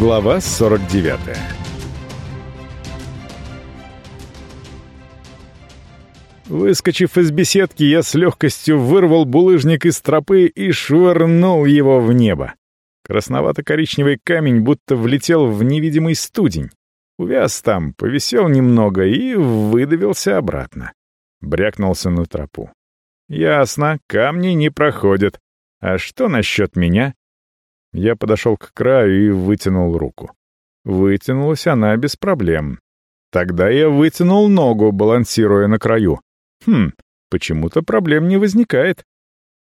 Глава 49 Выскочив из беседки, я с легкостью вырвал булыжник из тропы и швырнул его в небо. Красновато-коричневый камень будто влетел в невидимый студень. Увяз там, повисел немного и выдавился обратно. Брякнулся на тропу. Ясно, камни не проходят. А что насчет меня? Я подошел к краю и вытянул руку. Вытянулась она без проблем. Тогда я вытянул ногу, балансируя на краю. Хм, почему-то проблем не возникает.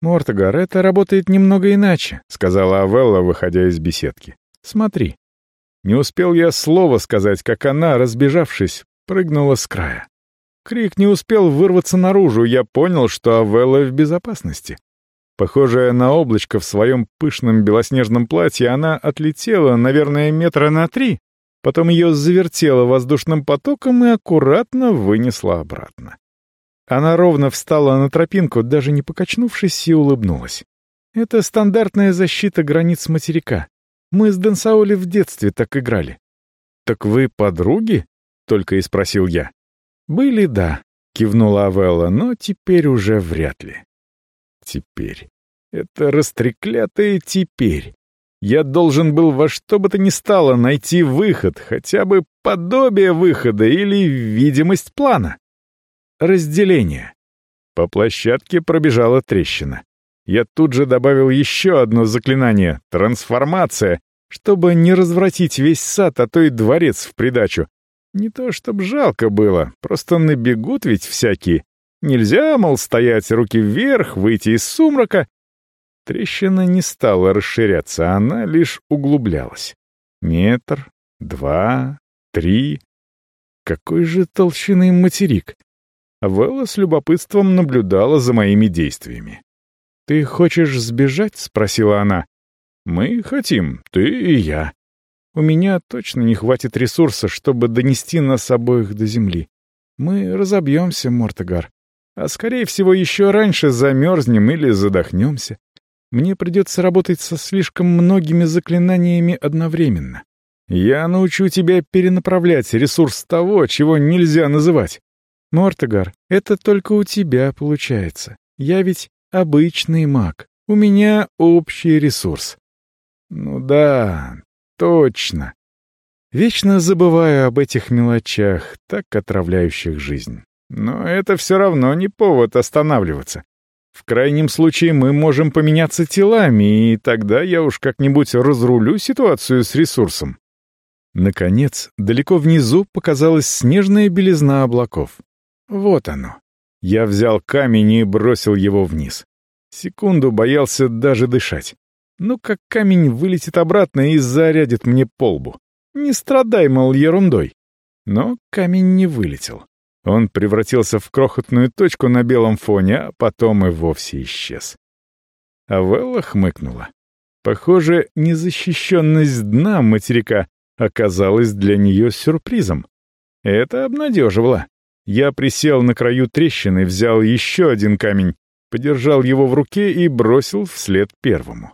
«Мортогар, это работает немного иначе», — сказала Авелла, выходя из беседки. «Смотри». Не успел я слова сказать, как она, разбежавшись, прыгнула с края. Крик не успел вырваться наружу, я понял, что Авелла в безопасности. Похожая на облачко в своем пышном белоснежном платье, она отлетела, наверное, метра на три, потом ее завертело воздушным потоком и аккуратно вынесла обратно. Она ровно встала на тропинку, даже не покачнувшись, и улыбнулась. «Это стандартная защита границ материка. Мы с Денсаули в детстве так играли». «Так вы подруги?» — только и спросил я. «Были, да», — кивнула Авелла, — «но теперь уже вряд ли». «Теперь. Это растреклятое теперь. Я должен был во что бы то ни стало найти выход, хотя бы подобие выхода или видимость плана. Разделение. По площадке пробежала трещина. Я тут же добавил еще одно заклинание — трансформация, чтобы не развратить весь сад, а то и дворец в придачу. Не то чтобы жалко было, просто набегут ведь всякие. Нельзя, мол, стоять руки вверх, выйти из сумрака. Трещина не стала расширяться, она лишь углублялась. Метр, два, три. Какой же толщины материк? Вэлла с любопытством наблюдала за моими действиями. «Ты хочешь сбежать?» — спросила она. «Мы хотим, ты и я. У меня точно не хватит ресурса, чтобы донести нас обоих до земли. Мы разобьемся, Мортогар. А скорее всего еще раньше замерзнем или задохнемся. Мне придется работать со слишком многими заклинаниями одновременно. Я научу тебя перенаправлять ресурс того, чего нельзя называть. Мортогар, это только у тебя получается. Я ведь обычный маг. У меня общий ресурс. Ну да, точно. Вечно забываю об этих мелочах, так отравляющих жизнь. Но это все равно не повод останавливаться. В крайнем случае мы можем поменяться телами, и тогда я уж как-нибудь разрулю ситуацию с ресурсом. Наконец, далеко внизу показалась снежная белизна облаков. Вот оно. Я взял камень и бросил его вниз. Секунду боялся даже дышать. Ну, как камень вылетит обратно и зарядит мне полбу. Не страдай, мол, ерундой. Но камень не вылетел. Он превратился в крохотную точку на белом фоне, а потом и вовсе исчез. Авелла хмыкнула. Похоже, незащищенность дна материка оказалась для нее сюрпризом. Это обнадеживало. Я присел на краю трещины, взял еще один камень, подержал его в руке и бросил вслед первому.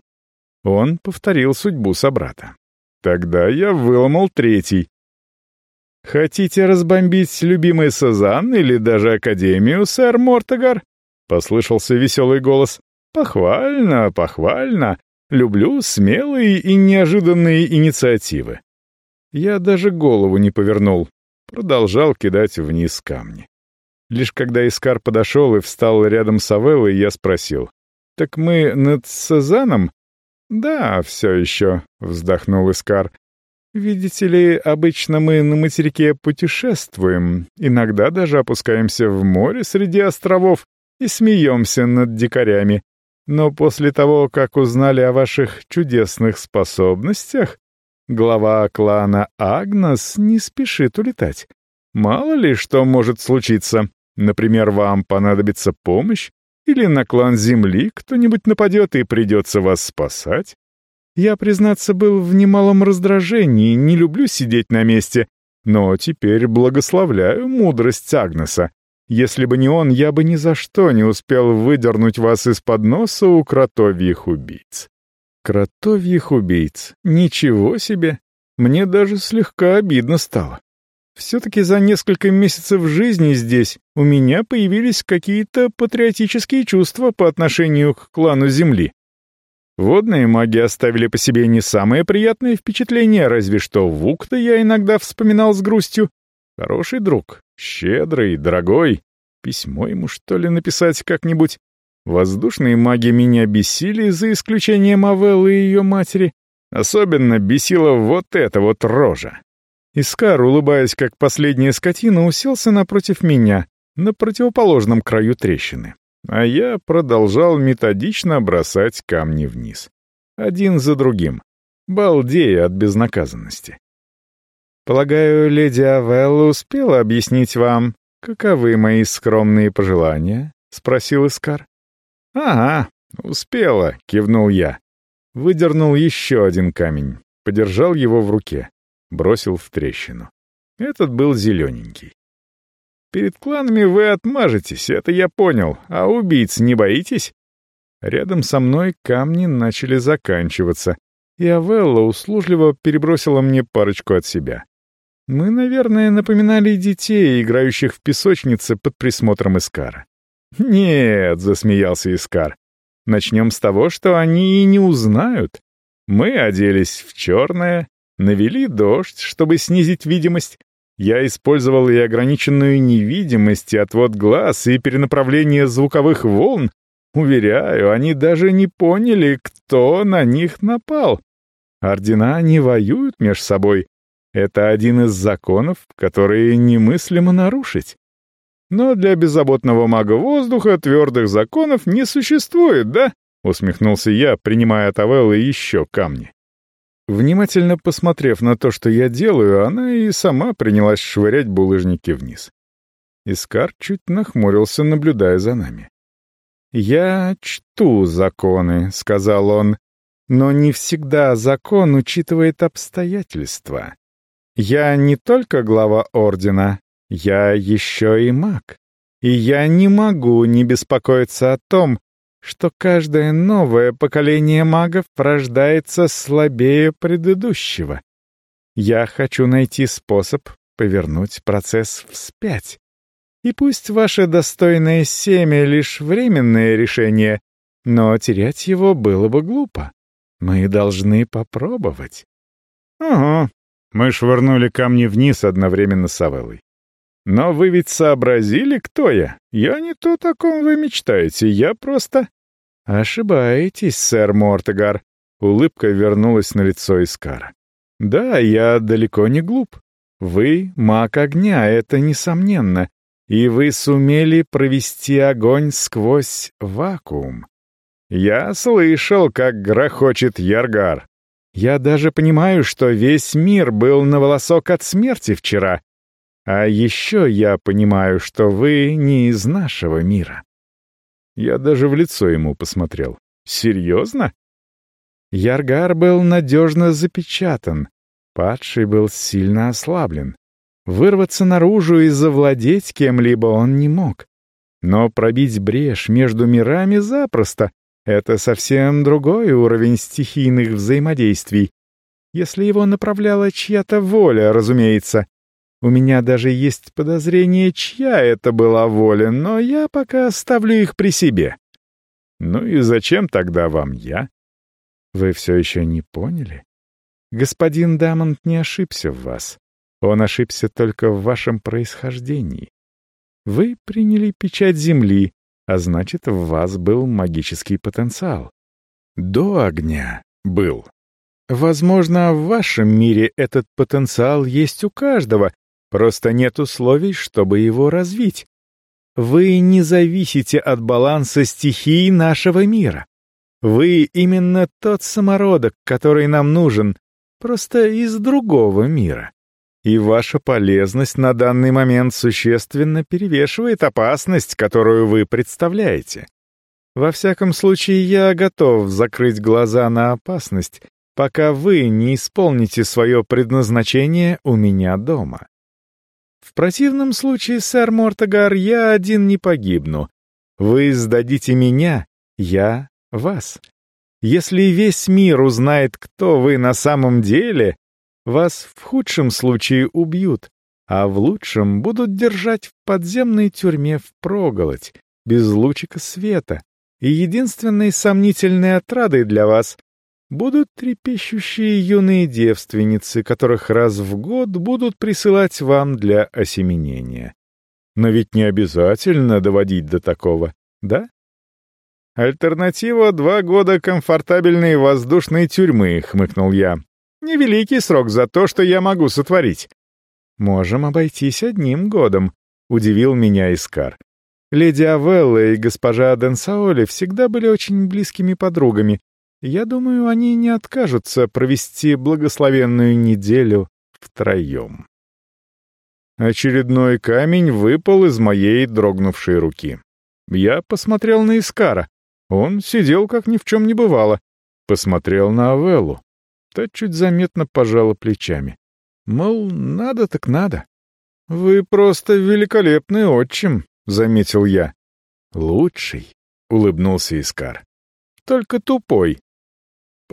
Он повторил судьбу собрата. Тогда я выломал третий. «Хотите разбомбить любимый Сазан или даже Академию, сэр Мортогар?» — послышался веселый голос. «Похвально, похвально. Люблю смелые и неожиданные инициативы». Я даже голову не повернул, продолжал кидать вниз камни. Лишь когда Искар подошел и встал рядом с Авеллой, я спросил. «Так мы над Сезаном?» «Да, все еще», — вздохнул Искар. «Видите ли, обычно мы на материке путешествуем, иногда даже опускаемся в море среди островов и смеемся над дикарями. Но после того, как узнали о ваших чудесных способностях, Глава клана Агнос не спешит улетать. Мало ли что может случиться. Например, вам понадобится помощь, или на клан Земли кто-нибудь нападет и придется вас спасать. Я, признаться, был в немалом раздражении, не люблю сидеть на месте, но теперь благословляю мудрость Агнеса. Если бы не он, я бы ни за что не успел выдернуть вас из-под носа у кротовьих убийц. Кротовьих убийц. Ничего себе! Мне даже слегка обидно стало. Все-таки за несколько месяцев жизни здесь у меня появились какие-то патриотические чувства по отношению к клану Земли. Водные маги оставили по себе не самые приятные впечатления, разве что Вук-то я иногда вспоминал с грустью. Хороший друг, щедрый, дорогой. Письмо ему, что ли, написать как-нибудь? Воздушные маги меня бесили, за исключением Авеллы и ее матери. Особенно бесила вот эта вот рожа. Искар, улыбаясь как последняя скотина, уселся напротив меня, на противоположном краю трещины. А я продолжал методично бросать камни вниз. Один за другим, балдея от безнаказанности. «Полагаю, леди Авелла успела объяснить вам, каковы мои скромные пожелания?» — спросил Искар. «Ага, успела», — кивнул я. Выдернул еще один камень, подержал его в руке, бросил в трещину. Этот был зелененький. «Перед кланами вы отмажетесь, это я понял, а убийц не боитесь?» Рядом со мной камни начали заканчиваться, и Авелла услужливо перебросила мне парочку от себя. Мы, наверное, напоминали детей, играющих в песочнице под присмотром Искара. «Нет», — засмеялся Искар, — «начнем с того, что они и не узнают. Мы оделись в черное, навели дождь, чтобы снизить видимость. Я использовал и ограниченную невидимость, и отвод глаз, и перенаправление звуковых волн. Уверяю, они даже не поняли, кто на них напал. Ордена не воюют между собой. Это один из законов, которые немыслимо нарушить. Но для беззаботного мага воздуха твердых законов не существует, да? Усмехнулся я, принимая от Авеллы еще камни. Внимательно посмотрев на то, что я делаю, она и сама принялась швырять булыжники вниз. Искар чуть нахмурился, наблюдая за нами. «Я чту законы», — сказал он, — «но не всегда закон учитывает обстоятельства. Я не только глава Ордена, я еще и маг. И я не могу не беспокоиться о том, что каждое новое поколение магов рождается слабее предыдущего. Я хочу найти способ повернуть процесс вспять. И пусть ваше достойное семя — лишь временное решение, но терять его было бы глупо. Мы должны попробовать. Ага. Мы швырнули камни вниз одновременно с Авеллой. Но вы ведь сообразили, кто я? Я не то, о ком вы мечтаете, я просто...» «Ошибаетесь, сэр Мортегар», — улыбка вернулась на лицо Искара. «Да, я далеко не глуп. Вы — маг огня, это несомненно, и вы сумели провести огонь сквозь вакуум. Я слышал, как грохочет Яргар. Я даже понимаю, что весь мир был на волосок от смерти вчера, а еще я понимаю, что вы не из нашего мира. Я даже в лицо ему посмотрел. Серьезно? Яргар был надежно запечатан. Падший был сильно ослаблен. Вырваться наружу и завладеть кем-либо он не мог. Но пробить брешь между мирами запросто. Это совсем другой уровень стихийных взаимодействий. Если его направляла чья-то воля, разумеется. У меня даже есть подозрение, чья это была воля, но я пока оставлю их при себе. Ну и зачем тогда вам я? Вы все еще не поняли? Господин Дамонт не ошибся в вас. Он ошибся только в вашем происхождении. Вы приняли печать Земли, а значит, в вас был магический потенциал. До огня был. Возможно, в вашем мире этот потенциал есть у каждого, Просто нет условий, чтобы его развить. Вы не зависите от баланса стихий нашего мира. Вы именно тот самородок, который нам нужен, просто из другого мира. И ваша полезность на данный момент существенно перевешивает опасность, которую вы представляете. Во всяком случае, я готов закрыть глаза на опасность, пока вы не исполните свое предназначение у меня дома. В противном случае, сэр Мортогар, я один не погибну. Вы сдадите меня, я — вас. Если весь мир узнает, кто вы на самом деле, Вас в худшем случае убьют, а в лучшем будут держать в подземной тюрьме впроголодь, без лучика света, и единственной сомнительной отрадой для вас будут трепещущие юные девственницы, которых раз в год будут присылать вам для осеменения. Но ведь не обязательно доводить до такого, да? «Альтернатива — два года комфортабельной воздушной тюрьмы», — хмыкнул я. «Невеликий срок за то, что я могу сотворить. «Можем обойтись одним годом», — удивил меня Искар. «Леди Авелла и госпожа Денсаоли всегда были очень близкими подругами. Я думаю, они не откажутся провести благословенную неделю втроем». Очередной камень выпал из моей дрогнувшей руки. Я посмотрел на Искара. Он сидел, как ни в чем не бывало. Посмотрел на Авеллу. Та чуть заметно пожала плечами. Мол, надо так надо. «Вы просто великолепный отчим», — заметил я. «Лучший», — улыбнулся Искар. «Только тупой».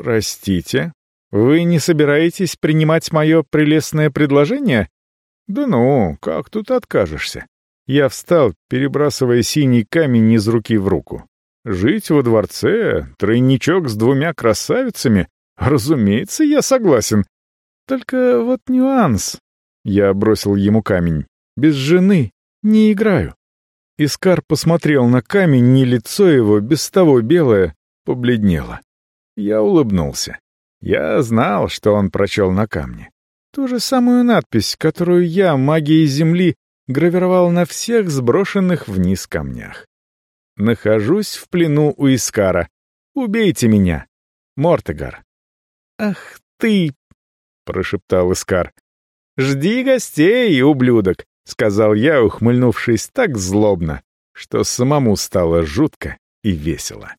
«Простите, вы не собираетесь принимать мое прелестное предложение?» «Да ну, как тут откажешься?» Я встал, перебрасывая синий камень из руки в руку. «Жить во дворце, тройничок с двумя красавицами? Разумеется, я согласен. Только вот нюанс. Я бросил ему камень. Без жены не играю. Искар посмотрел на камень, не лицо его, без того белое, побледнело. Я улыбнулся. Я знал, что он прочел на камне. Ту же самую надпись, которую я, магией Земли, гравировал на всех сброшенных вниз камнях. «Нахожусь в плену у Искара. Убейте меня, Мортегар». «Ах ты, прошептал Искар. «Жди гостей, ублюдок!» — сказал я, ухмыльнувшись так злобно, что самому стало жутко и весело.